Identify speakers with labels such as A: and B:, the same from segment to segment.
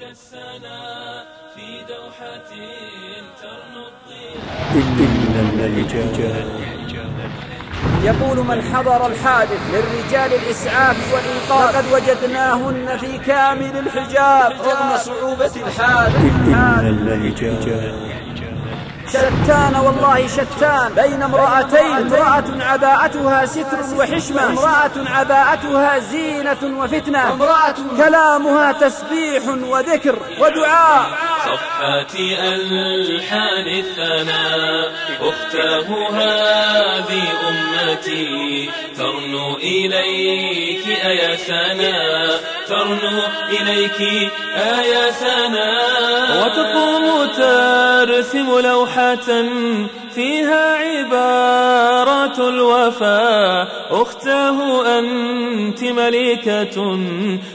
A: جسنا في دوحة ترنو
B: إن الرجال
C: يقول من حضر الحادث للرجال الإسعاف والإنقاذ لقد وجدناهن في كامل الحجاب. رغم صعوبة الحادث.
B: إن الرجال
C: شتان والله شتان. بين امرأتين امرأة عباءتها ستر وحشمة امرأة عباءتها زينة وفتنة. امرأة كلامها تسبيح وذكر ودعاء.
A: صفحات ألحان الثناء أختاه هذه أمتي. ترنو إليك أيا سنا ترنو إليك أيا سنا وتقوم ترسم لوحة فيها عبارات الوفاء أختاه أنت ملكة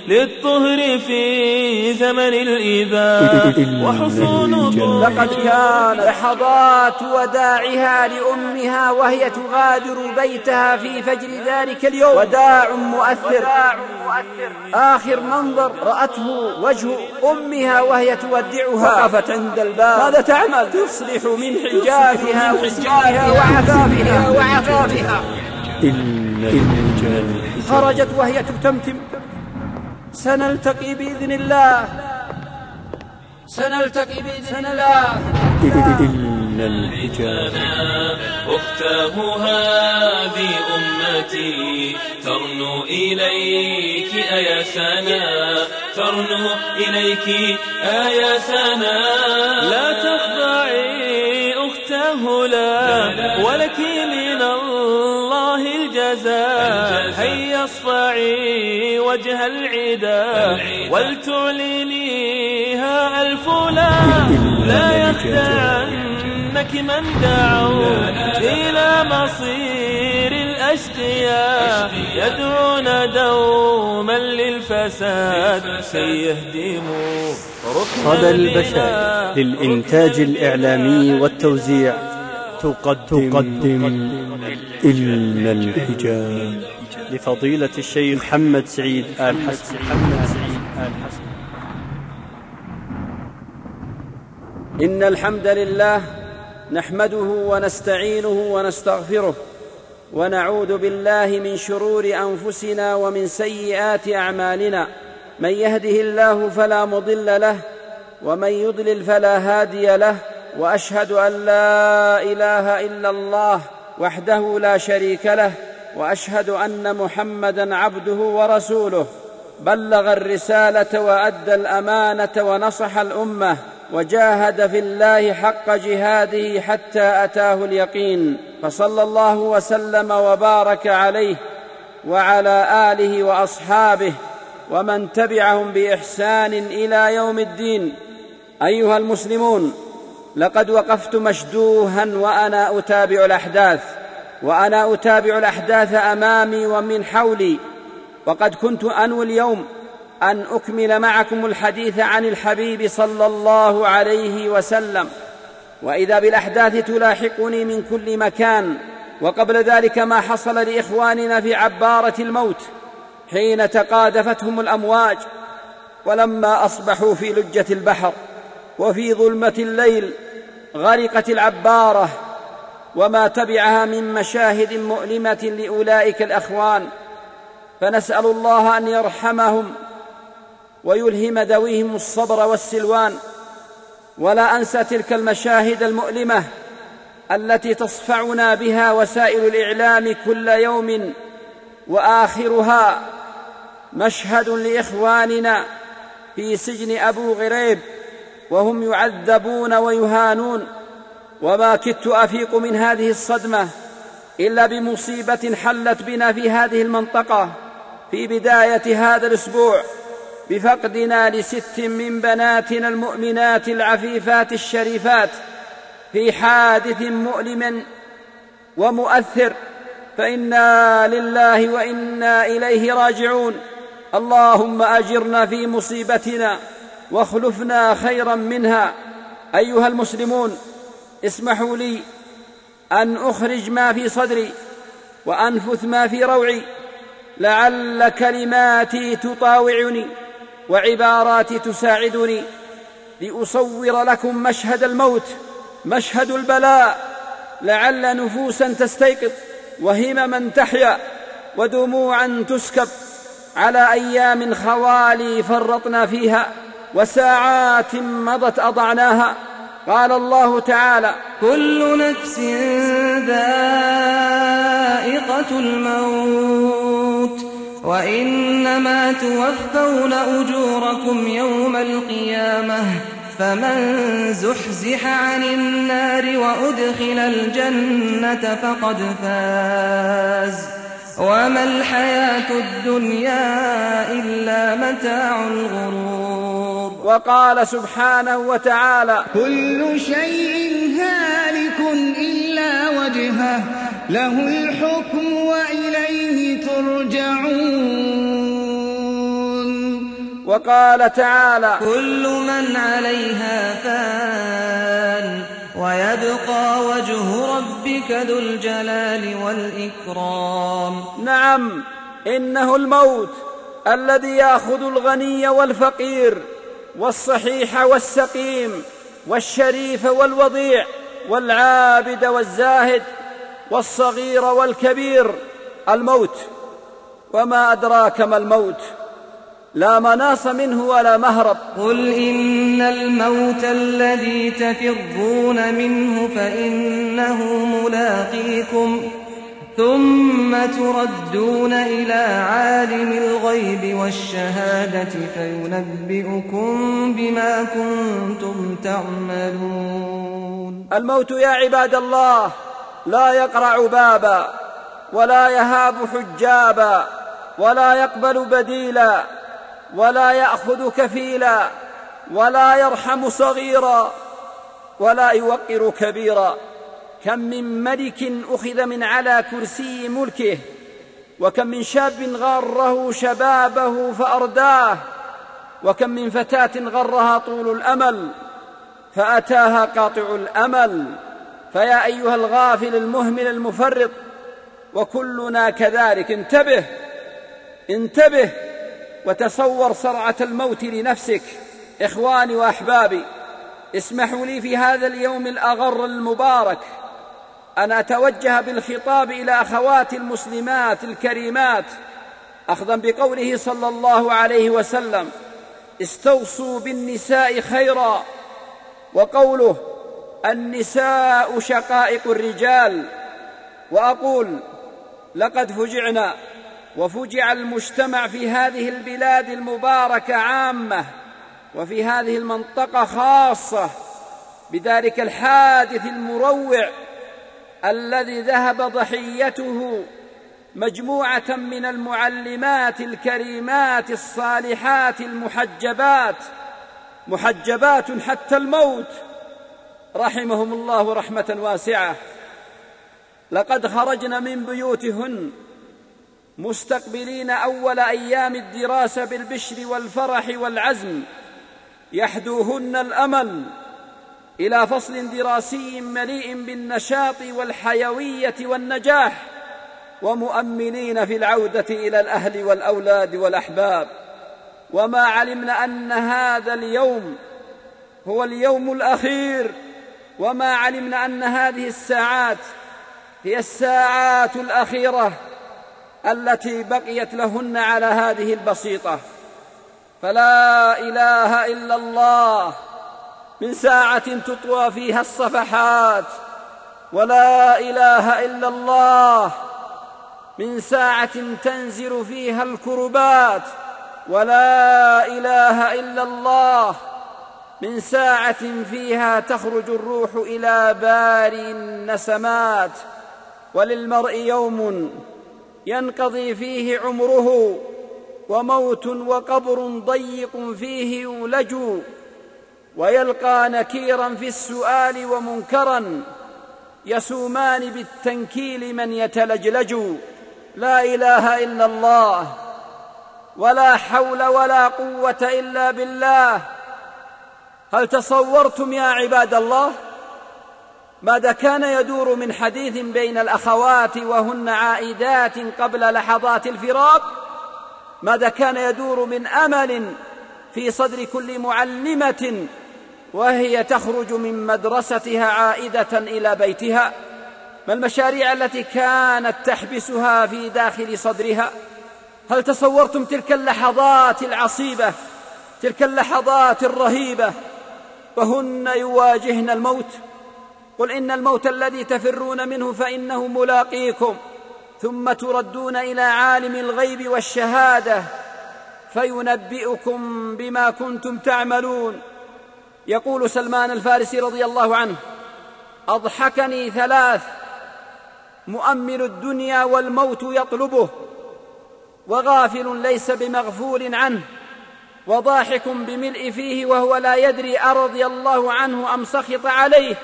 A: للطهر في زمن الإباء وحصون
C: لقد كان لحظات وداعها لأمها وهي تغادر بيتها في فجر ذلك اليوم. وداع مؤثر. آخر منظر رأته وجه أمها وهي تودعها. وقفت عند الباب. ماذا تعمل؟ تصلح من حجابها وسجارها وعفافها وعفافها
B: إن الرجال
C: خرجت وهي تتمتم سنلتقي بإذن الله. سنلتقي بإذن الله.
B: إن الرجال
A: أختاه هذه أمتي ترنو إليك أيا سنا ترنو إليك أيا سنا لا تخضعي. أختاه لا ولك من الله الجزاء هيا اصفعي وجه العدا ولتعلنيها ألف لا لا يخدعنك من دعوا إلى مصير الأشقياء يدعون دوما للفساد كي البناء
D: البشر للإنتاج الإعلامي والتوزيع. تقدم,
B: تقدم إن الحجاب.
D: لفضيلة الشيخ محمد سعيد آل حسن محمد سعيد آل حسن.
C: إن الحمد لله نحمده ونستعينه ونستغفره ونعوذ بالله من شرور أنفسنا ومن سيئات أعمالنا. من يهده الله فلا مضل له ومن يضلل فلا هادي له وأشهد أن لا إله إلا الله وحده لا شريك له وأشهد أن محمدا عبده ورسوله. بلغ الرسالة وأدى الأمانة ونصح الأمة وجاهد في الله حق جهاده حتى أتاه اليقين فصلى الله وسلم وبارك عليه وعلى آله وأصحابه ومن تبعهم بإحسان إلى يوم الدين. أيها المسلمون لقد وقفت مشدوها وأنا أتابع الأحداث وأنا أتابع الأحداث أمامي ومن حولي. وقد كنت أنوي اليوم أن أكمل معكم الحديث عن الحبيب صلى الله عليه وسلم. وإذا بالأحداث تلاحقني من كل مكان وقبل ذلك ما حصل لإخواننا في عبارة الموت. حين تقاذفتهم الأمواج ولما أصبحوا في لجة البحر وفي ظلمة الليل غرقت العبارة وما تبعها من مشاهد مؤلمة لأولئك الأخوان فنسأل الله أن يرحمهم ويلهم ذويهم الصبر والسلوان. ولا أنسى تلك المشاهد المؤلمة التي تصفعنا بها وسائل الإعلام كل يوم وآخرها. مشهد لإخواننا في سجن أبو غريب وهم يعذبون ويهانون. وما كدت أفيق من هذه الصدمة إلا بمصيبة حلت بنا في هذه المنطقة في بداية هذا الأسبوع بفقدنا لست من بناتنا المؤمنات العفيفات الشريفات. في حادث مؤلم ومؤثر فإنا لله وإنا إليه راجعون. اللهم أجرنا في مصيبتنا واخلفنا خيرا منها. أيها المسلمون اسمحوا لي أن أخرج ما في صدري وأنفث ما في روعي. لعل كلماتي تطاوعني وعباراتي تساعدني لأصور لكم مشهد الموت مشهد البلاء. لعل نفوسا تستيقظ وهمما تحيا ودموعا تسكب. على أيام خوالي فرطنا فيها وساعات مضت أضعناها. قال الله تعالى
E: كل نفس ذائقة الموت وإنما توفون أجوركم يوم القيامة فمن زحزح عن النار وأدخل الجنة فقد فاز. وما الحياة الدنيا إلا متاع الغرور.
C: وقال سبحانه وتعالى
F: كل شيء هالك إلا وجهه له الحكم وإليه ترجعون.
C: وقال تعالى
E: كل من عليها فان ويبقى وجه ربك ذو الجلال والإكرام.
C: نعم إنه الموت الذي يأخذ الغني والفقير والصحيح والسقيم والشريف والوضيع والعابد والزاهد والصغير والكبير. الموت وما أدراك ما الموت؟ لا مناص منه ولا مهرب.
E: قل إن الموت الذي تفرون منه فإنه ملاقيكم ثم تردون إلى عالم الغيب والشهادة فينبئكم بما كنتم تعملون.
C: الموت يا عباد الله لا يقرع بابا ولا يهاب حجابا ولا يقبل بديلا ولا ياخذ كفيلا ولا يرحم صغيرا ولا يوقر كبيرا. كم من ملك أخذ من على كرسي ملكه وكم من شاب غاره شبابه فأرداه وكم من فتاة غرها طول الأمل فأتاها قاطع الأمل. فيا أيها الغافل المهمل المفرط وكلنا كذلك انتبه انتبه وتصور صرعة الموت لنفسك إخواني وأحبابي اسمحوا لي في هذا اليوم الأغر المبارك أن أتوجه بالخطاب إلى اخواتي المسلمات الكريمات. اخذا بقوله صلى الله عليه وسلم استوصوا بالنساء خيرا وقوله النساء شقائق الرجال. وأقول لقد فجعنا وفجع المجتمع في هذه البلاد المباركة عامة وفي هذه المنطقة خاصة بذلك الحادث المروع الذي ذهب ضحيته مجموعة من المعلمات الكريمات الصالحات المحجبات محجبات حتى الموت رحمهم الله رحمة واسعة. لقد خرجن من بيوتهن مستقبلين أول أيام الدراسة بالبشر والفرح والعزم يحدوهن الأمل إلى فصل دراسي مليء بالنشاط والحيوية والنجاح ومؤملين في العودة إلى الأهل والأولاد والأحباب. وما علمنا أن هذا اليوم هو اليوم الأخير وما علمنا أن هذه الساعات هي الساعات الأخيرة. التي بقيت لهن على هذه البسيطة. فلا إله إلا الله. من ساعة تطوى فيها الصفحات. ولا إله إلا الله. من ساعة تنزل فيها الكربات. ولا إله إلا الله. من ساعة فيها تخرج الروح إلى باري النسمات. وللمرء يوم ينقضي فيه عمره وموت وقبر ضيق فيه يولج ويلقى نكيرا في السؤال ومنكرا يسومان بالتنكيل من يتلجلج لا إله إلا الله ولا حول ولا قوة إلا بالله. هل تصورتم يا عباد الله؟ ماذا كان يدور من حديث بين الأخوات وهن عائدات قبل لحظات الفراق؟ ماذا كان يدور من أمل في صدر كل معلمة وهي تخرج من مدرستها عائدة إلى بيتها؟ ما المشاريع التي كانت تحبسها في داخل صدرها؟ هل تصورتم تلك اللحظات العصيبة تلك اللحظات الرهيبة وهن يواجهن الموت؟ قل إن الموت الذي تفرون منه فإنه ملاقيكم ثم تردون إلى عالم الغيب والشهادة فينبئكم بما كنتم تعملون. يقول سلمان الفارسي رضي الله عنه أضحكني ثلاث مؤمل الدنيا والموت يطلبه وغافل ليس بمغفول عنه وضاحك بملء فيه وهو لا يدري أرضي الله عنه أم سخط عليه.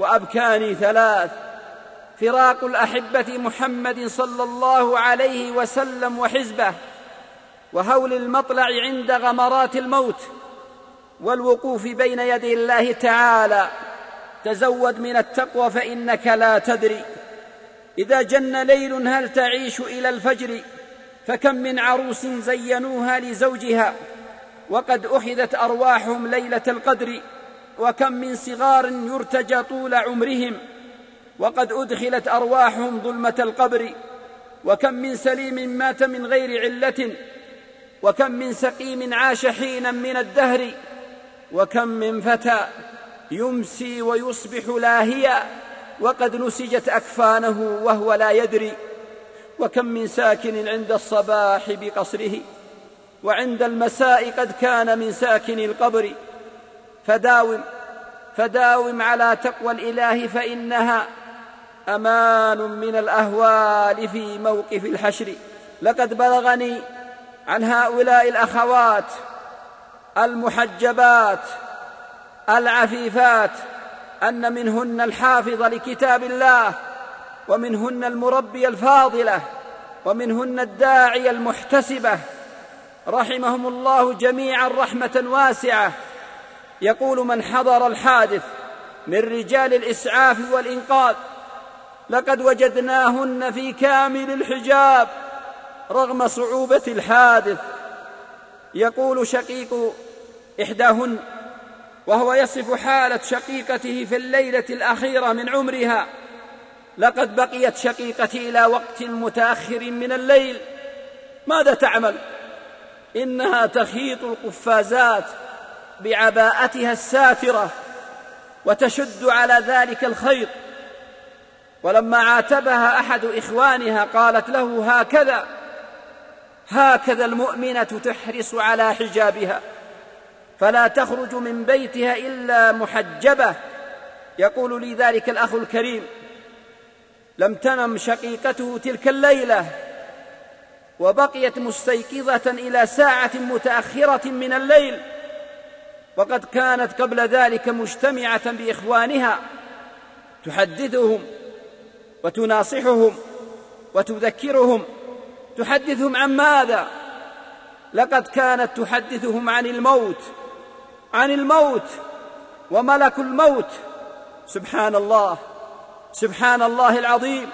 C: وأبكاني ثلاث. فراق الأحبة محمد صلى الله عليه وسلم وحزبه وهول المطلع عند غمرات الموت والوقوف بين يدي الله تعالى. تزود من التقوى فإنك لا تدري. إذا جن ليل هل تعيش إلى الفجر؟ فكم من عروس زينوها لزوجها وقد اخذت أرواحهم ليلة القدر. وكم من صغار يرتجى طول عمرهم وقد أدخلت أرواحهم ظلمة القبر وكم من سليم مات من غير علة وكم من سقيم عاش حينا من الدهر وكم من فتى يمسي ويصبح لاهيا وقد نسجت أكفانه وهو لا يدري وكم من ساكن عند الصباح بقصره وعند المساء قد كان من ساكن القبر. فداوم فداوم على تقوى الإله فإنها أمان من الأهوال في موقف الحشر. لقد بلغني عن هؤلاء الأخوات المحجبات العفيفات أن منهن الحافظ لكتاب الله ومنهن المربيه الفاضلة ومنهن الداعيه المحتسبة. رحمهم الله جميعا رحمة واسعة. يقول من حضر الحادث من رجال الإسعاف والإنقاذ لقد وجدناهن في كامل الحجاب رغم صعوبة الحادث. يقول شقيق إحداهن وهو يصف حالة شقيقته في الليلة الأخيرة من عمرها لقد بقيت شقيقتي إلى وقت متأخر من الليل. ماذا تعمل؟ إنها تخيط القفازات بعباءتها الساترة وتشد على ذلك الخيط ولما عاتبها أحد إخوانها قالت له هكذا هكذا المؤمنة تحرص على حجابها فلا تخرج من بيتها إلا محجبة. يقول لي ذلك الأخ الكريم لم تنم شقيقته تلك الليلة وبقيت مستيقظة إلى ساعة متأخرة من الليل. وقد كانت قبل ذلك مجتمعة بإخوانها تحدثهم وتناصحهم وتذكرهم تحدثهم عن ماذا؟ لقد كانت تحدثهم عن الموت عن الموت وملك الموت. سبحان الله سبحان الله العظيم.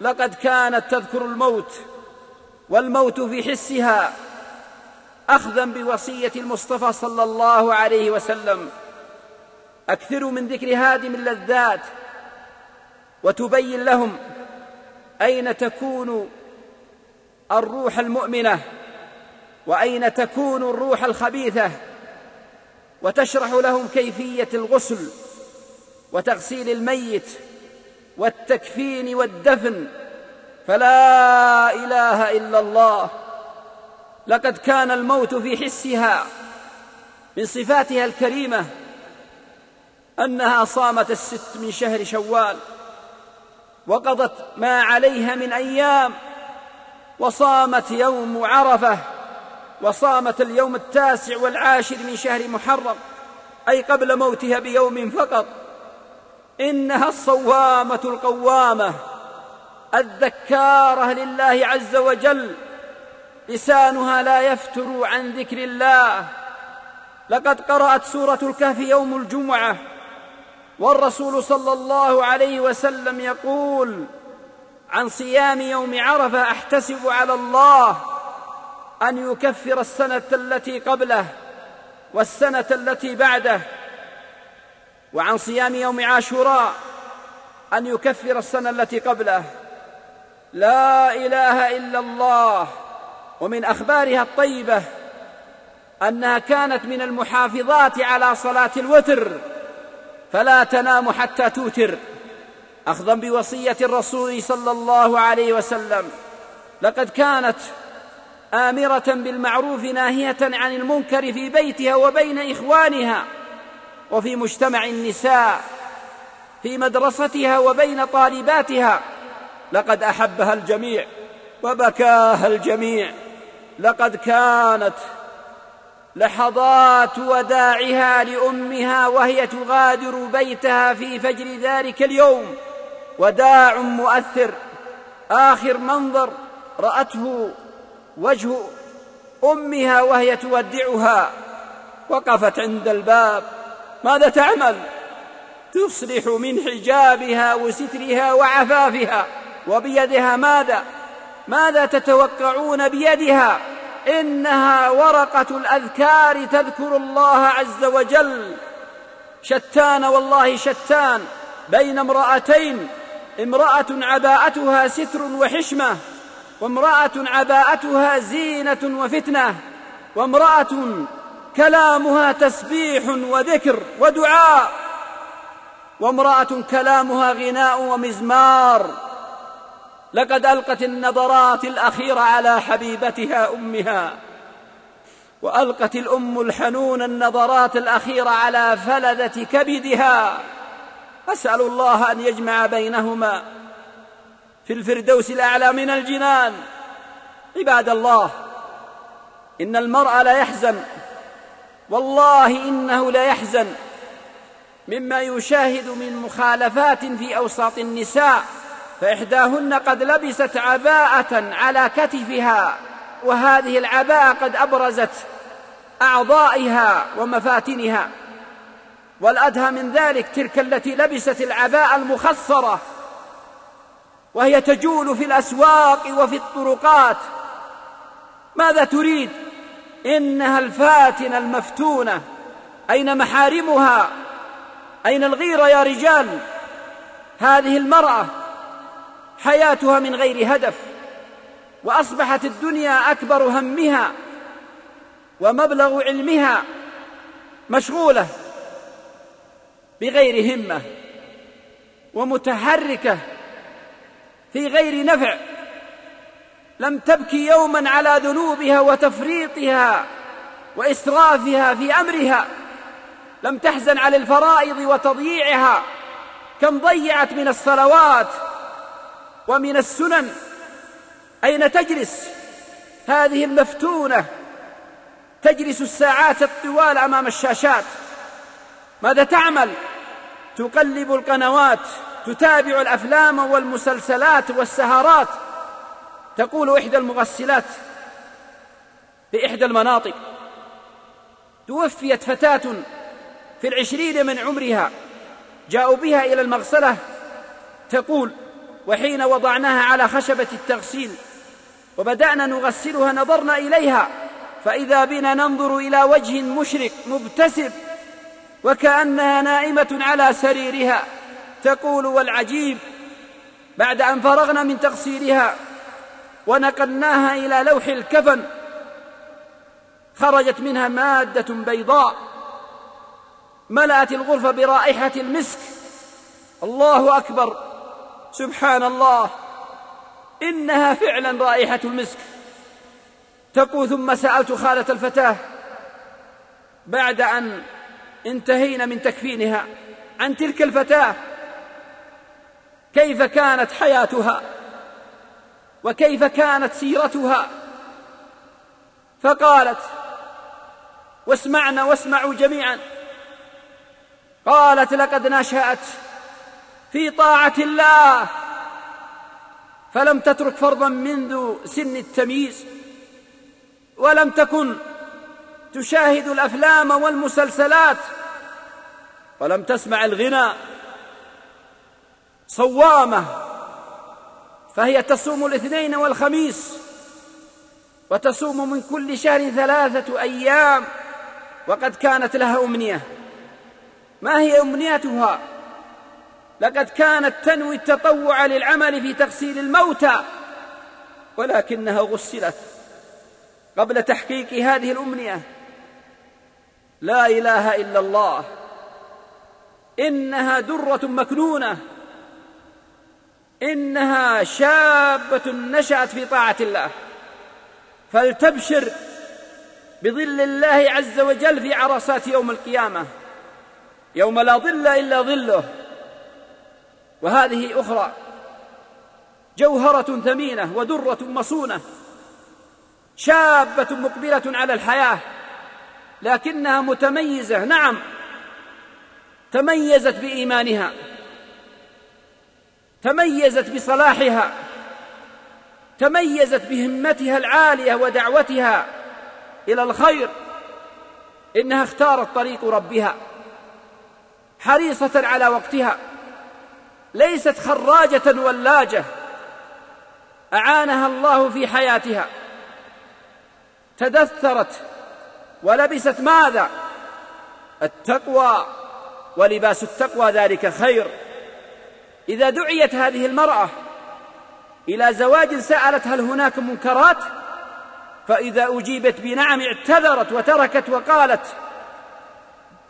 C: لقد كانت تذكر الموت والموت في حسها. اخذا بوصية المصطفى صلى الله عليه وسلم. اكثروا من ذكر هادم اللذات وتبين لهم أين تكون الروح المؤمنة وأين تكون الروح الخبيثة. وتشرح لهم كيفية الغسل وتغسيل الميت والتكفين والدفن. فلا إله إلا الله. لقد كان الموت في حسها من صفاتها الكريمة أنها صامت الست من شهر شوال وقضت ما عليها من أيام وصامت يوم عرفة وصامت اليوم التاسع والعاشر من شهر محرم أي قبل موتها بيوم فقط. إنها الصوامة القوامة الذكارة لله عز وجل. لسانها لا يفتر عن ذكر الله. لقد قرأت سورة الكهف يوم الجمعة والرسول صلى الله عليه وسلم يقول عن صيام يوم عرفة أحتسب على الله أن يكفر السنة التي قبله والسنة التي بعده وعن صيام يوم عاشوراء أن يكفر السنة التي قبله. لا إله إلا الله. ومن أخبارها الطيبة أنها كانت من المحافظات على صلاة الوتر فلا تنام حتى توتر. أخذا بوصية الرسول صلى الله عليه وسلم. لقد كانت آمرة بالمعروف ناهية عن المنكر في بيتها وبين إخوانها وفي مجتمع النساء في مدرستها وبين طالباتها. لقد أحبها الجميع وبكاها الجميع. لقد كانت لحظات وداعها لأمها وهي تغادر بيتها في فجر ذلك اليوم. وداع مؤثر آخر منظر رأته وجه أمها وهي تودعها. وقفت عند الباب. ماذا تعمل؟ تصلح من حجابها وسترها وعفافها. وبيدها ماذا؟ ماذا تتوقعون بيدها؟ إنها ورقة الأذكار تذكر الله عز وجل. شتان والله شتان. بين امرأتين. امرأة عباءتها ستر وحشمة وامرأة عباءتها زينة وفتنة وامرأة كلامها تسبيح وذكر ودعاء وامرأة كلامها غناء ومزمار. لقد ألقت النظرات الأخيرة على حبيبتها أمها وألقت الأم الحنون النظرات الأخيرة على فلذة كبدها. أسأل الله أن يجمع بينهما في الفردوس الأعلى من الجنان. عباد الله إن المرء لا يحزن والله إنه لا يحزن مما يشاهد من مخالفات في أوساط النساء. فإحداهن قد لبست عباءة على كتفها وهذه العباءة قد أبرزت أعضائها ومفاتنها. والأدهى من ذلك تلك التي لبست العباءة المخصرة وهي تجول في الأسواق وفي الطرقات. ماذا تريد؟ إنها الفاتنة المفتونة. أين محارمها؟ أين الغيرة يا رجال؟ هذه المرأة حياتها من غير هدف وأصبحت الدنيا أكبر همها ومبلغ علمها مشغولة بغير همة ومتحركة في غير نفع. لم تبكي يوما على ذنوبها وتفريطها وإسرافها في أمرها. لم تحزن على الفرائض وتضييعها. كم ضيعت من الصلوات ومن السنن أين تجلس؟ هذه المفتونة تجلس الساعات الطوال أمام الشاشات. ماذا تعمل؟ تقلب القنوات تتابع الأفلام والمسلسلات والسهرات. تقول إحدى المغسلات في إحدى المناطق. توفيت فتاة في العشرين من عمرها جاءوا بها إلى المغسلة تقول وحين وضعناها على خشبة التغسيل وبدأنا نغسلها نظرنا إليها فإذا بنا ننظر إلى وجه مشرق مبتسم وكأنها نائمة على سريرها تقول والعجيب! بعد أن فرغنا من تغسيلها ونقلناها إلى لوح الكفن خرجت منها مادة بيضاء ملأت الغرفة برائحة المسك. الله أكبر! سبحان الله إنها فعلا رائحة المسك. تقول ثم سألت خالة الفتاة بعد أن انتهينا من تكفينها عن تلك الفتاة كيف كانت حياتها؟ وكيف كانت سيرتها؟ فقالت واسمعنا واسمعوا جميعا. قالت لقد نشأت في طاعة الله. فلم تترك فرضا منذ سن التمييز ولم تكن تشاهد الأفلام والمسلسلات ولم تسمع الغنى. صوامة فهي تصوم الاثنين والخميس وتصوم من كل شهر ثلاثة أيام وقد كانت لها أمنية. ما هي أمنيتها؟ لقد كانت تنوي التطوع للعمل في تغسيل الموتى ولكنها غسلت قبل تحقيق هذه الأمنية. لا إله إلا الله. إنها درة مكنونة. إنها شابة نشأت في طاعة الله. فلتبشر بظل الله عز وجل في عرصات يوم القيامة. يوم لا ظل إلا ظله. وهذه أخرى جوهرة ثمينة ودرة مصونة شابة مقبلة على الحياة لكنها متميزة نعم تميزت بإيمانها تميزت بصلاحها تميزت بهمتها العالية ودعوتها إلى الخير إنها اختارت طريق ربها حريصة على وقتها. ليست خراجة ولاجة. أعانها الله في حياتها. تدثرت ولبست ماذا؟ التقوى ولباس التقوى ذلك خير. إذا دعيت هذه المرأة إلى زواج سألت هل هناك منكرات؟ فإذا أجيبت بنعم اعتذرت وتركت وقالت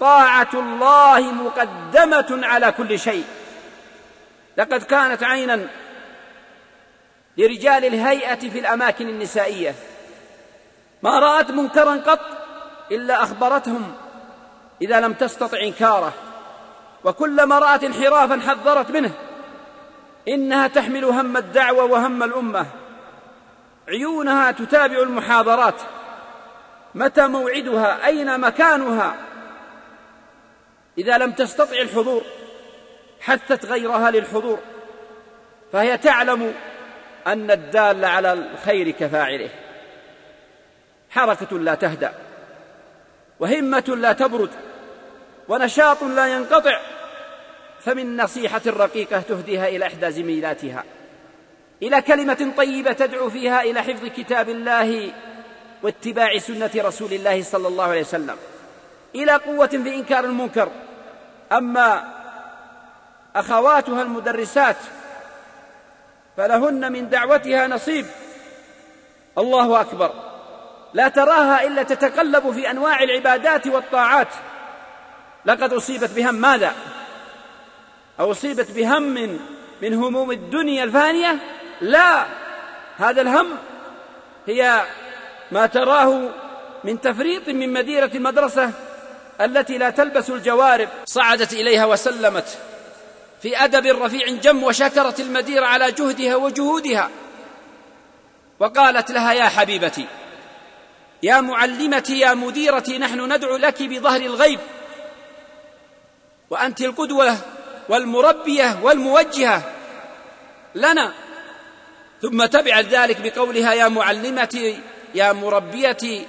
C: طاعة الله مقدمة على كل شيء. لقد كانت عينا لرجال الهيئة في الأماكن النسائية. ما رأت منكرا قط إلا أخبرتهم إذا لم تستطع إنكاره. وكلما رأت انحرافا حذرت منه. إنها تحمل هم الدعوة وهم الأمة. عيونها تتابع المحاضرات. متى موعدها؟ أين مكانها؟ إذا لم تستطع الحضور. حثت غيرها للحضور فهي تعلم أن الدال على الخير كفاعله. حركة لا تهدأ وهمة لا تبرد ونشاط لا ينقطع فمن نصيحة رقيقة تهديها إلى إحدى زميلاتها. إلى كلمة طيبة تدعو فيها إلى حفظ كتاب الله واتباع سنة رسول الله صلى الله عليه وسلم. إلى قوة في إنكار المنكر. أما أخواتها المدرسات فلهن من دعوتها نصيب. الله أكبر. لا تراها إلا تتقلب في أنواع العبادات والطاعات. لقد أصيبت بهم ماذا؟ أصيبت بهم من, من هموم الدنيا الفانية؟ لا. هذا الهم هي ما تراه من تفريط من مديرة المدرسة التي لا تلبس الجوارب. صعدت إليها وسلمت. في أدب رفيع جم وشكرت المدير على جهدها وجهودها. وقالت لها يا حبيبتي يا معلمتي يا مديرتي نحن ندعو لك بظهر الغيب. وأنت القدوة والمربية والموجهة لنا. ثم تبعت ذلك بقولها يا معلمتي يا مربيتي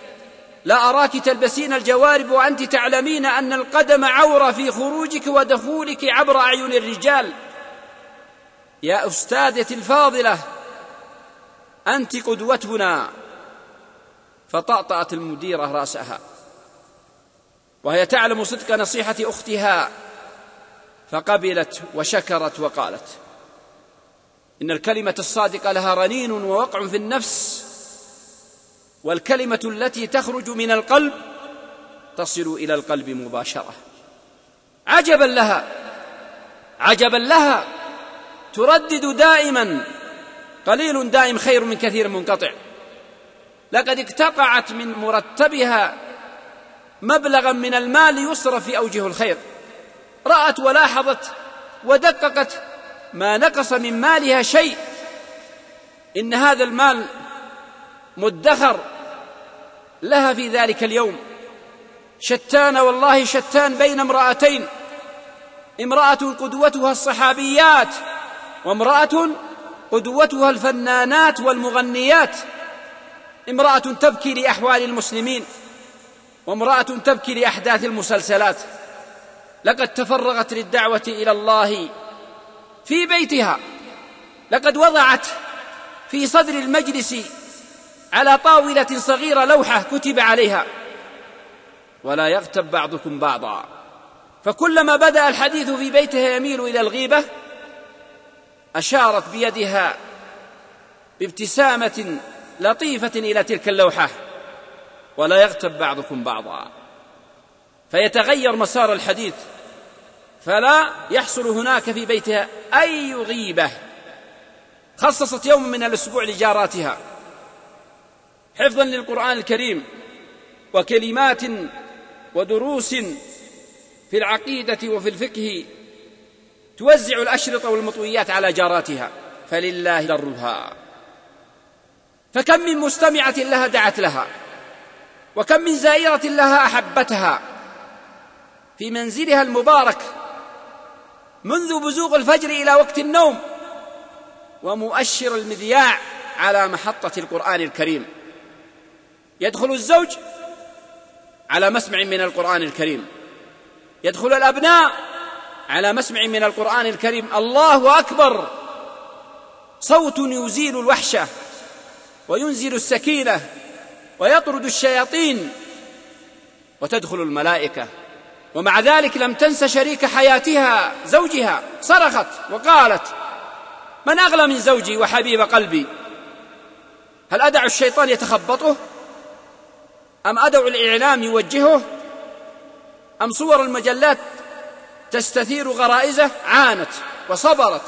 C: لا أراك تلبسين الجوارب وأنت تعلمين أن القدم عورة في خروجك ودخولك عبر أعين الرجال. يا أستاذتي الفاضلة أنت قدوتنا. فطأطأت المديرة رأسها. وهي تعلم صدق نصيحة أختها. فقبلت وشكرت وقالت إن الكلمة الصادقة لها رنين ووقع في النفس. والكلمة التي تخرج من القلب تصل إلى القلب مباشرة. عجبا لها عجبا لها. تردد دائما. قليل دائم خير من كثير منقطع. لقد اقتطعت من مرتبها مبلغا من المال يصرف في أوجه الخير. رأت ولاحظت ودققت ما نقص من مالها شيء. إن هذا المال مدخر لها في ذلك اليوم. شتان والله شتان بين امرأتين. امرأة قدوتها الصحابيات وامرأة قدوتها الفنانات والمغنيات. امرأة تبكي لأحوال المسلمين وامرأة تبكي لأحداث المسلسلات. لقد تفرغت للدعوة إلى الله في بيتها. لقد وضعت في صدر المجلس على طاولة صغيرة لوحة كتب عليها. ولا يغتب بعضكم بعضا. فكلما بدأ الحديث في بيتها يميل إلى الغيبة أشارت بيدها بابتسامة لطيفة إلى تلك اللوحة. ولا يغتب بعضكم بعضا. فيتغير مسار الحديث. فلا يحصل هناك في بيتها أي غيبة. خصصت يوم من الأسبوع لجاراتها. حفظا للقرآن الكريم وكلمات ودروس في العقيدة وفي الفقه توزع الأشرطة والمطويات على جاراتها. فلله درها فكم من مستمعة لها دعت لها وكم من زائرة لها أحبتها في منزلها المبارك منذ بزوغ الفجر إلى وقت النوم ومؤشر المذياع على محطة القرآن الكريم. يدخل الزوج على مسمع من القرآن الكريم. يدخل الأبناء على مسمع من القرآن الكريم. الله أكبر. صوت يزيل الوحشة وينزل السكينة ويطرد الشياطين وتدخل الملائكة. ومع ذلك لم تنس شريك حياتها زوجها. صرخت وقالت من أغلى من زوجي وحبيب قلبي؟ هل أدع الشيطان يتخبطه؟ أم أدع الإعلام يوجهه؟ أم صور المجلات تستثير غرائزه؟ عانت وصبرت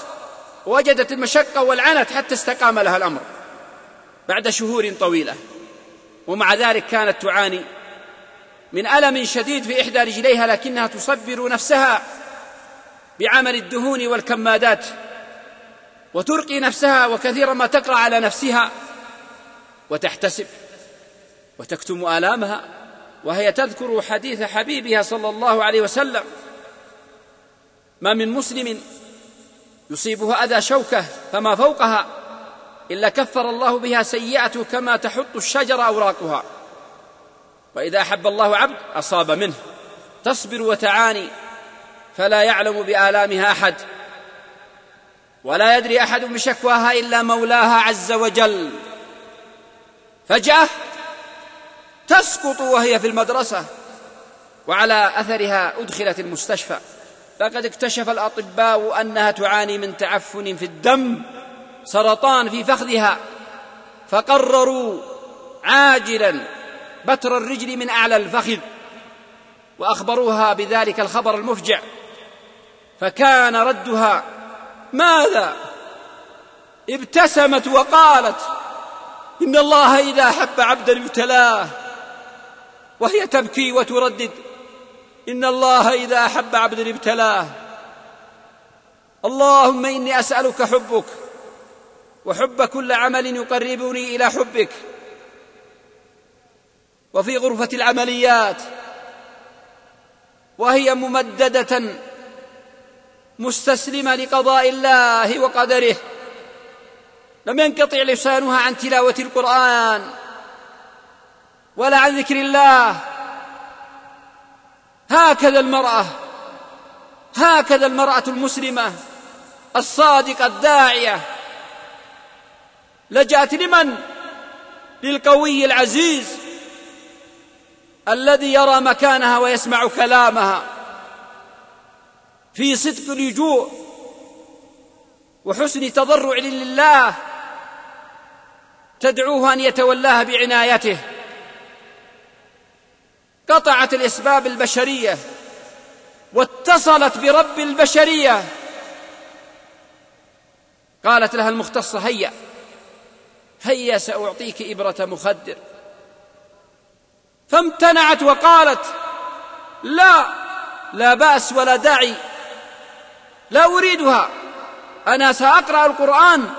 C: ووجدت المشقة والعنت حتى استقام لها الأمر بعد شهور طويلة ومع ذلك كانت تعاني من ألم شديد في إحدى رجليها لكنها تصبر نفسها بعمل الدهون والكمادات وترقي نفسها وكثيرا ما تقرأ على نفسها وتحتسب. وتكتم آلامها وهي تذكر حديث حبيبها صلى الله عليه وسلم ما من مسلم يصيبه أذى شوكة فما فوقها إلا كفر الله بها سيئته كما تحط الشجر أوراقها. وإذا أحب الله عبد أصاب منه. تصبر وتعاني فلا يعلم بآلامها أحد. ولا يدري أحد بشكواها إلا مولاها عز وجل. فجأة تسقط وهي في المدرسة وعلى أثرها أدخلت المستشفى. لقد اكتشف الأطباء أنها تعاني من تعفن في الدم سرطان في فخذها فقرروا عاجلا بتر الرجل من أعلى الفخذ وأخبروها بذلك الخبر المفجع. فكان ردها ماذا؟ ابتسمت وقالت إن الله إذا أحب عبدا ابتلاه وهي تبكي وتردد. إن الله إذا أحب عبدا ابتلاه. اللهم إني أسألك حبك وحب كل عمل يقربني إلى حبك. وفي غرفة العمليات وهي ممددة مستسلمة لقضاء الله وقدره. لم ينقطع لسانها عن تلاوة القرآن. ولا عن ذكر الله. هكذا المرأة هكذا المرأة المسلمة الصادقة الداعية. لجأت لمن؟ للقوي العزيز الذي يرى مكانها ويسمع كلامها. في صدق اللجوء وحسن تضرع لله تدعوه أن يتولاها بعنايته. قطعت الإسباب البشرية واتصلت برب البشرية. قالت لها المختصة هيا هيا سأعطيك إبرة مخدر. فامتنعت وقالت لا لا بأس ولا داعي لا أريدها أنا سأقرأ القرآن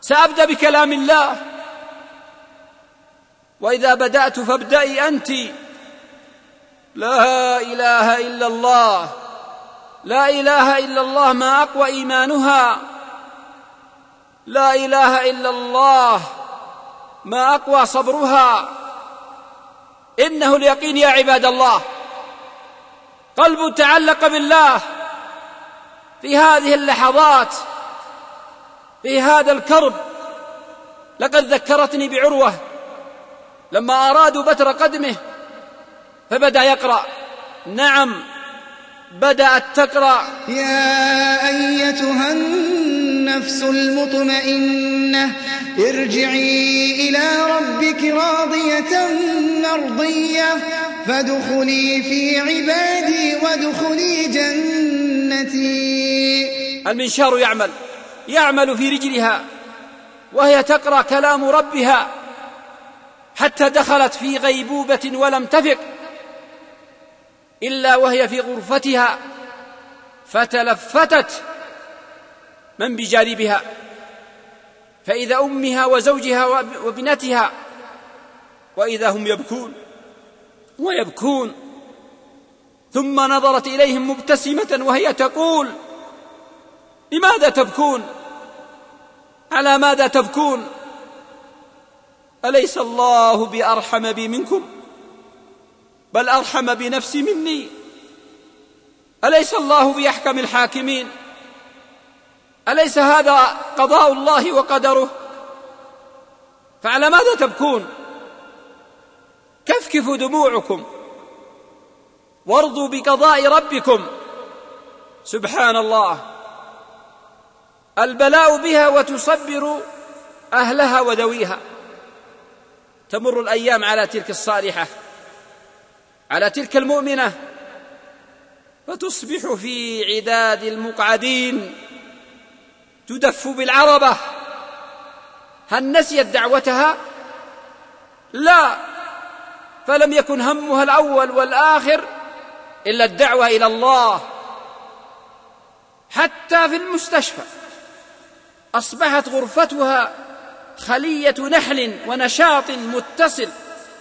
C: سأبدأ بكلام الله. وإذا بدأت فابدأي أنت. لا إله إلا الله. لا إله إلا الله ما أقوى إيمانها. لا إله إلا الله ما أقوى صبرها. إنه اليقين يا عباد الله. قلب تعلق بالله. في هذه اللحظات في هذا الكرب لقد ذكرتني بعروة. لما أرادوا بتر قدمه فبدأ يقرأ. نعم بدأت تقرأ
F: يا أيتها النفس المطمئنة ارجعي إلى ربك راضية مرضية فادخلي في عبادي وادخلي جنتي.
C: المنشار يعمل يعمل في رجلها وهي تقرأ كلام ربها. حتى دخلت في غيبوبة ولم تفق إلا وهي في غرفتها فتلفتت من بجانبها فإذا أمها وزوجها وابنتها وإذا هم يبكون ويبكون ثم نظرت إليهم مبتسمة وهي تقول لماذا تبكون؟ على ماذا تبكون؟ أليس الله بأرحم بي منكم؟ بل أرحم بنفسي مني. أليس الله بأحكم الحاكمين؟ أليس هذا قضاء الله وقدره؟ فعلى ماذا تبكون؟ كفكفوا دموعكم. وارضوا بقضاء ربكم. سبحان الله. البلاء بها وتصبر أهلها وذويها تمر الأيام على تلك الصالحة على تلك المؤمنة فتصبح في عداد المقعدين تدف بالعربة. هل نسيت دعوتها؟ لا فلم يكن همها الأول والآخر إلا الدعوة إلى الله. حتى في المستشفى أصبحت غرفتها خلية نحل ونشاط متصل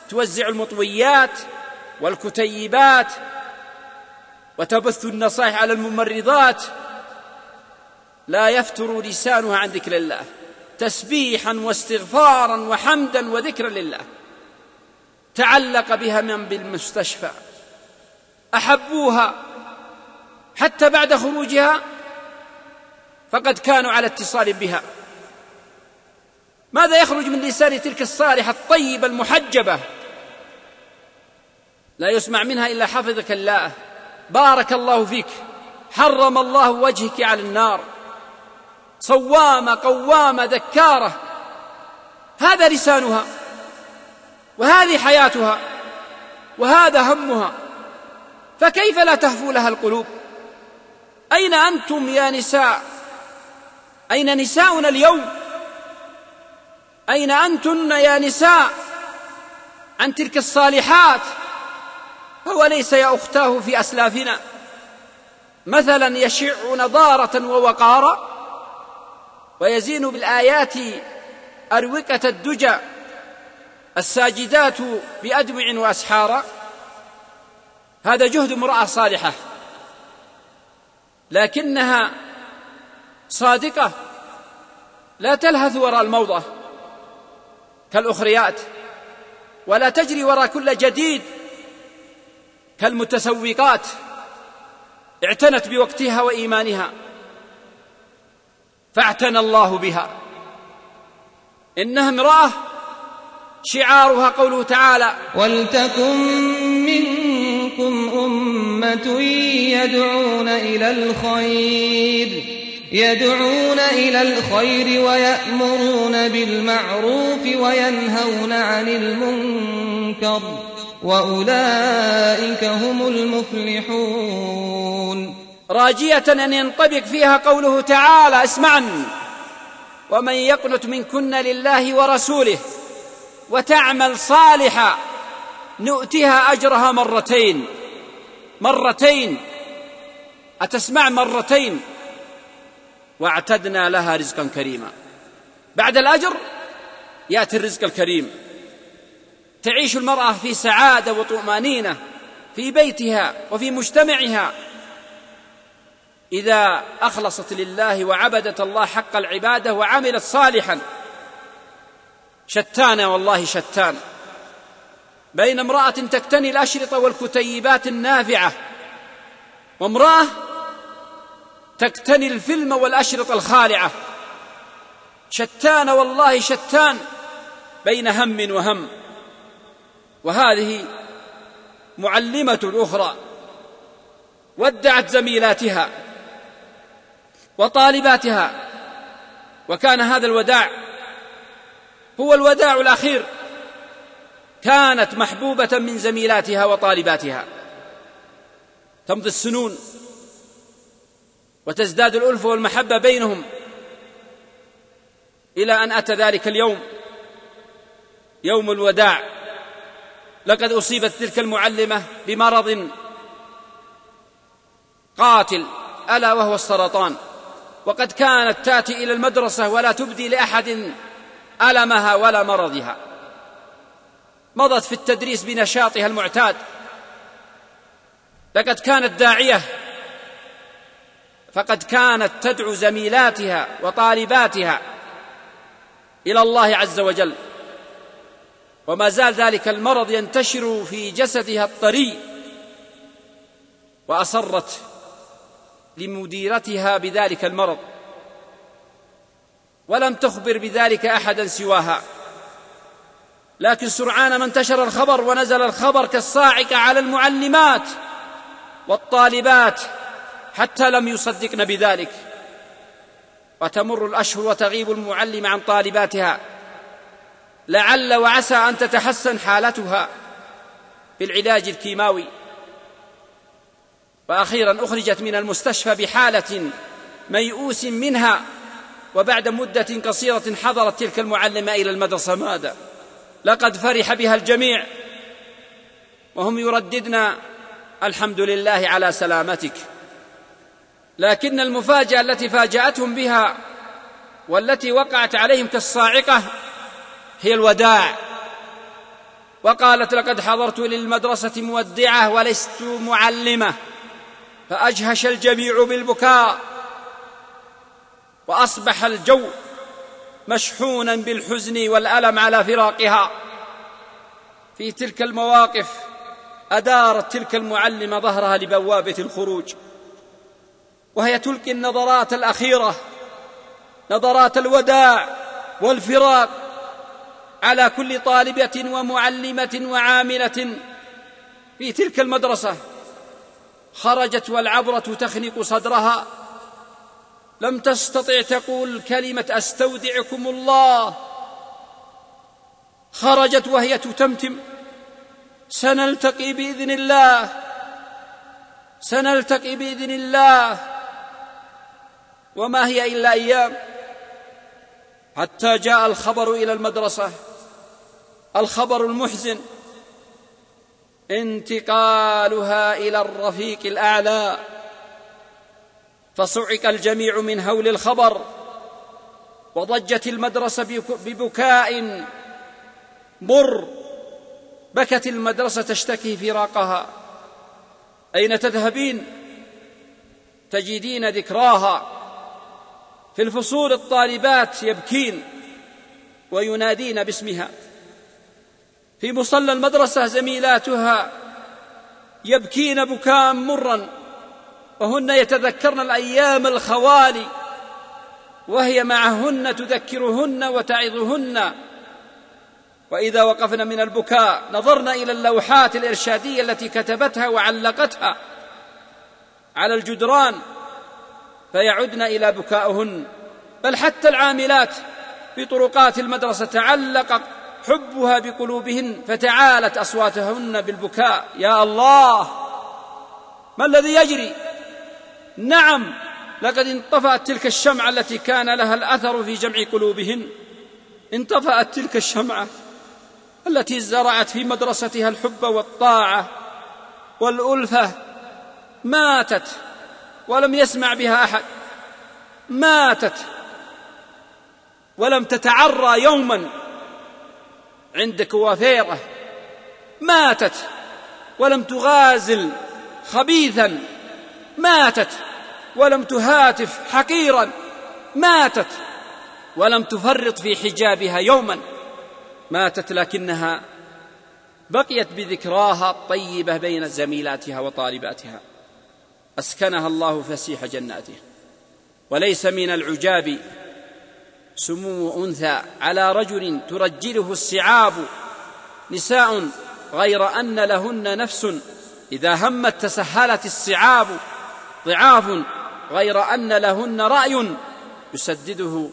C: توزع المطويات والكتيبات وتبث النصائح على الممرضات. لا يفتر لسانها عن ذكر الله تسبيحا واستغفارا وحمدا وذكرا لله. تعلق بها من بالمستشفى. أحبوها حتى بعد خروجها فقد كانوا على اتصال بها. ماذا يخرج من لسان تلك الصالحه الطيبة المحجبة؟ لا يسمع منها إلا حفظك الله بارك الله فيك. حرم الله وجهك على النار. صوامه قوامه ذكارة. هذا لسانها. وهذه حياتها. وهذا همها. فكيف لا تهفو لها القلوب؟ أين أنتم يا نساء؟ أين نساؤنا اليوم؟ أين أنتن يا نساء؟ عن تلك الصالحات؟ هو ليس يا أختاه في أسلافنا؟ مثلا يشع نضارة ووقارا ويزين بالآيات أروقة الدجى؟ الساجدات بادمع واسحارا هذا جهد امرأة صالحة لكنها صادقة لا تلهث وراء الموضة. كالأخريات ولا تجري وراء كل جديد كالمتسوقات اعتنت بوقتها وإيمانها فاعتنى الله بها. إنها امرأة شعارها قوله تعالى
E: ولتكن منكم أمة يدعون إلى الخير. يدعون إلى الخير ويأمرون بالمعروف وينهون عن المنكر وأولئك هم المفلحون.
C: راجية أن ينطبق فيها قوله تعالى اسمعن ومن يقنت منكن لله ورسوله وتعمل صالحا نؤتها أجرها مرتين. مرتين. أتسمع مرتين؟ واعتدنا لها رزقا كريما. بعد الأجر يأتي الرزق الكريم. تعيش المرأة في سعادة وطمأنينة في بيتها وفي مجتمعها. إذا أخلصت لله وعبدت الله حق العبادة وعملت صالحا. شتان والله شتان. بين امرأة تكتني الأشرطة والكتيبات النافعة وامرأة تكتني الفيلم والأشرطة الخالعة. شتان والله شتان بين هم وهم. وهذه معلمة أخرى ودعت زميلاتها وطالباتها. وكان هذا الوداع هو الوداع الأخير. كانت محبوبة من زميلاتها وطالباتها. تمضي السنون. وتزداد الألفة والمحبة بينهم إلى أن أتى ذلك اليوم يوم الوداع. لقد أصيبت تلك المعلمة بمرض قاتل ألا وهو السرطان. وقد كانت تأتي إلى المدرسة ولا تبدي لأحد ألمها ولا مرضها. مضت في التدريس بنشاطها المعتاد. لقد كانت داعية فقد كانت تدعو زميلاتها وطالباتها إلى الله عز وجل. وما زال ذلك المرض ينتشر في جسدها الطري وأصرت لمديرتها بذلك المرض. ولم تخبر بذلك أحدا سواها. لكن سرعان ما انتشر الخبر ونزل الخبر كالصاعقة على المعلمات والطالبات حتى لم يصدقن بذلك. وتمر الأشهر وتغيب المعلم عن طالباتها. لعل وعسى أن تتحسن حالتها بالعلاج الكيماوي. وأخيرا أخرجت من المستشفى بحالة ميؤوس منها وبعد مدة قصيرة حضرت تلك المعلمة إلى المدرسة. ماذا؟ لقد فرح بها الجميع. وهم يرددن الحمد لله على سلامتك. لكن المفاجأة التي فاجأتهم بها والتي وقعت عليهم كالصاعقة هي الوداع. وقالت لقد حضرت للمدرسة مودعة ولست معلمة فأجهش الجميع بالبكاء وأصبح الجو مشحونا بالحزن والألم على فراقها. في تلك المواقف أدارت تلك المعلمة ظهرها لبوابة الخروج. وهي تلقي النظرات الأخيرة نظرات الوداع والفراق على كل طالبة ومعلمة وعاملة في تلك المدرسة. خرجت والعبرة تخنق صدرها. لم تستطع تقول كلمة أستودعكم الله. خرجت وهي تتمتم. سنلتقي بإذن الله. سنلتقي بإذن الله. وما هي إلا أيام. حتى جاء الخبر إلى المدرسة. الخبر المحزن. انتقالها إلى الرفيق الأعلى. فصعق الجميع من هول الخبر. وضجت المدرسة ببكاء. مر. بكت المدرسة تشتكي فراقها. أين تذهبين؟ تجدين ذكراها. في الفصول الطالبات يبكين وينادين باسمها. في مصلى المدرسة زميلاتها يبكين بكاء مرا وهن يتذكرن الأيام الخوالي وهي معهن تذكرهن وتعظهن. وإذا وقفن من البكاء نظرن إلى اللوحات الإرشادية التي كتبتها وعلقتها على الجدران فيعدن إلى بكائهن بل حتى العاملات في طرقات المدرسة تعلق حبها بقلوبهن فتعالت أصواتهن بالبكاء. يا الله! ما الذي يجري؟ نعم لقد انطفأت تلك الشمعة التي كان لها الأثر في جمع قلوبهن. انطفأت تلك الشمعة التي زرعت في مدرستها الحب والطاعة والألفة. ماتت. ولم يسمع بها أحد. ماتت ولم تتعرى يوما عند كوافيره ماتت ولم تغازل خبيثا. ماتت ولم تهاتف حقيرا. ماتت ولم تفرط في حجابها يوما. ماتت لكنها بقيت بذكراها الطيبة بين زميلاتها وطالباتها. أسكنها الله فسيح جناته. وليس من العجاب سمو أنثى على رجل ترجله السعاب نساء غير أن لهن نفس إذا همت تسهلت السعاب ضعاف غير أن لهن رأي يسدده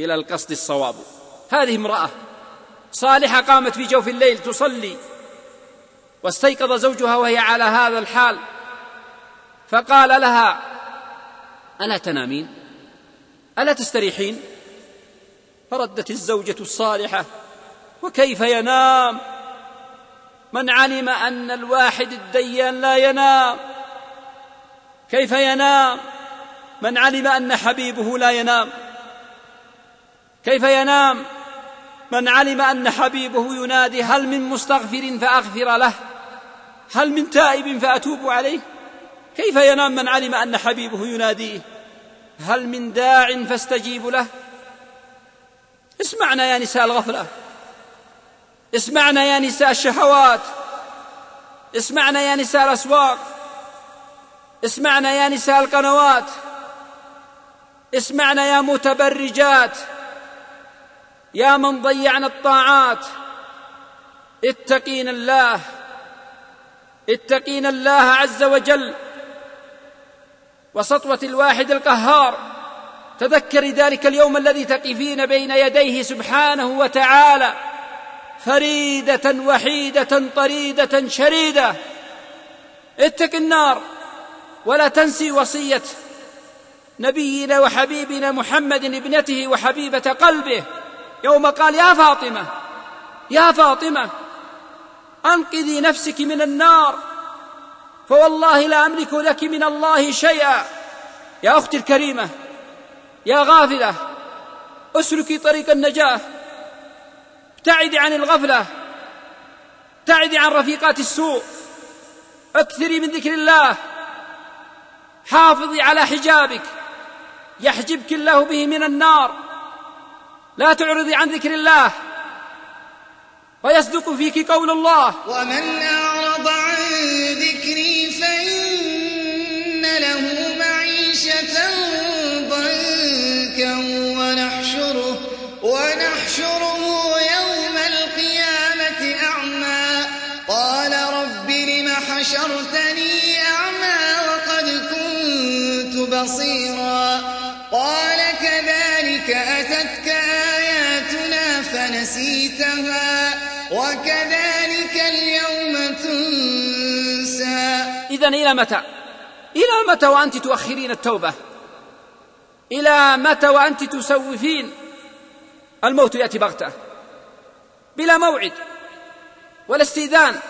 C: إلى القصد الصواب. هذه امرأة صالحة قامت في جوف الليل تصلي واستيقظ زوجها وهي على هذا الحال. فقال لها ألا تنامين؟ ألا تستريحين؟ فردت الزوجة الصالحة وكيف ينام؟ من علم أن الواحد الديان لا ينام؟ كيف ينام؟ من علم أن حبيبه لا ينام؟ كيف ينام؟ من علم أن حبيبه ينادي هل من مستغفر فأغفر له؟ هل من تائب فأتوب عليه؟ كيف ينام من علم أن حبيبه يناديه؟ هل من داع فاستجيب له؟ اسمعنا يا نساء الغفلة. اسمعنا يا نساء الشهوات. اسمعنا يا نساء الأسواق. اسمعنا يا نساء القنوات. اسمعنا يا متبرجات. يا من ضيعنا الطاعات. اتقين الله. اتقين الله عز وجل. وسطوة الواحد القهار. تذكري ذلك اليوم الذي تقفين بين يديه سبحانه وتعالى. فريدة وحيدة طريدة شريدة. اتق النار ولا تنسي وصية نبينا وحبيبنا محمد ابنته وحبيبة قلبه. يوم قال يا فاطمة يا فاطمة أنقذي نفسك من النار. فوالله لا أملك لك من الله شيئا. يا أختي الكريمة يا غافلة اسلكي طريق النجاة. ابتعدي عن الغفلة ابتعدي عن رفيقات السوء. اكثري من ذكر الله. حافظي على حجابك. يحجبك الله به من النار. لا تعرضي عن ذكر الله. ويصدق فيك قول الله.
F: ومن أعرض عن ذكري فنسيتها وكذلك اليوم تنسى.
C: اذا إلى متى؟ إلى متى وأنت تؤخرين التوبة؟ إلى متى وأنت تسوفين؟ الموت يأتي بغتة. بلا موعد ولا استئذان.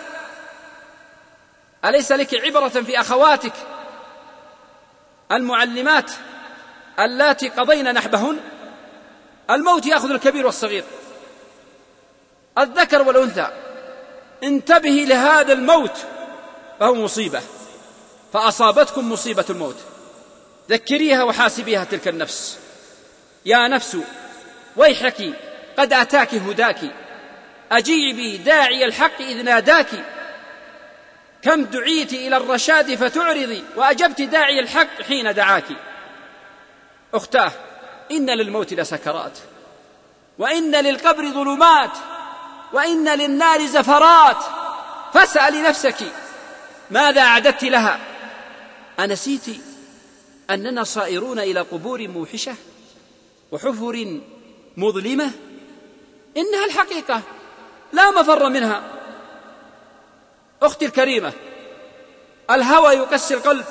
C: أليس لك عبرة في أخواتك؟ المعلمات اللاتي قضين نحبهن؟ الموت يأخذ الكبير والصغير. الذكر والأنثى. انتبهي لهذا الموت فهو مصيبة. فأصابتكم مصيبة الموت. ذكريها وحاسبيها تلك النفس. يا نفس ويحك قد أتاك هداك. اجيبي داعي الحق إذ ناداك. كم دعيت إلى الرشاد فتعرضي وأجبت داعي الحق حين دعاك. أختاه إن للموت لسكرات وإن للقبر ظلمات. وإن للنار زفرات. فاسالي نفسك ماذا أعددت لها؟ أنسيت أننا صائرون إلى قبور موحشة وحفر مظلمة؟ إنها الحقيقة لا مفر منها. أختي الكريمة الهوى يقسي القلب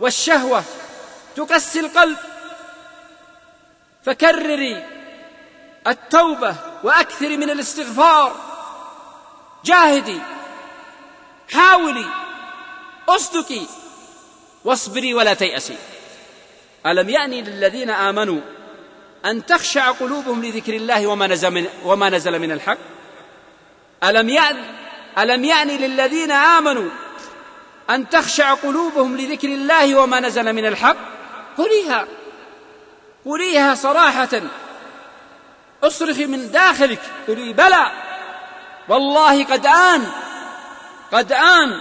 C: والشهوة تقسي القلب. فكرري التوبة واكثري من الاستغفار. جاهدي حاولي أصدقي واصبري ولا تيأسي. ألم يأني للذين آمنوا أن تخشع قلوبهم لذكر الله وما نزل من, وما نزل من الحق؟ ألم يأن ألم يأن للذين آمنوا أن تخشع قلوبهم لذكر الله وما نزل من الحق؟ قوليها قوليها صراحة. اصرخي من داخلك. قولي بلى والله قد آن. قد آن.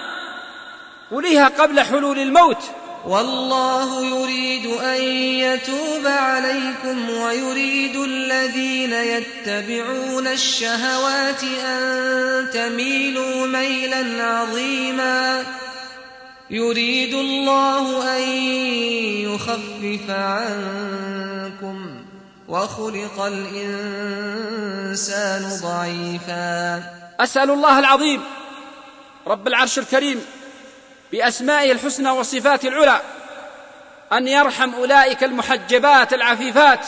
C: قوليها قبل حلول الموت.
E: والله يريد أن يتوب عليكم ويريد الذين يتبعون الشهوات أن تميلوا ميلا عظيما. يريد الله أن يخفف عنكم وخلق الإنسان ضعيفا.
C: أسأل الله العظيم رب العرش الكريم بأسمائه الحسنى وصفاته العلى أن يرحم أولئك المحجبات العفيفات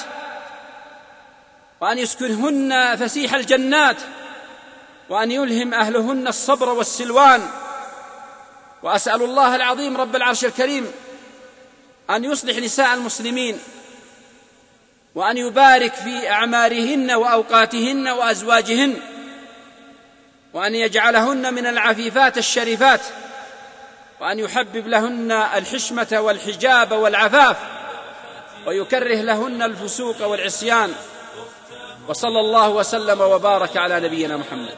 C: وأن يسكنهن فسيح الجنات وأن يلهم أهلهن الصبر والسلوان. وأسأل الله العظيم رب العرش الكريم أن يصلح نساء المسلمين وأن يبارك في أعمارهن وأوقاتهن وأزواجهن وأن يجعلهن من العفيفات الشريفات وأن يحبب لهن الحشمة والحجاب والعفاف ويكره لهن الفسوق والعصيان. وصلى الله وسلم وبارك على نبينا محمد.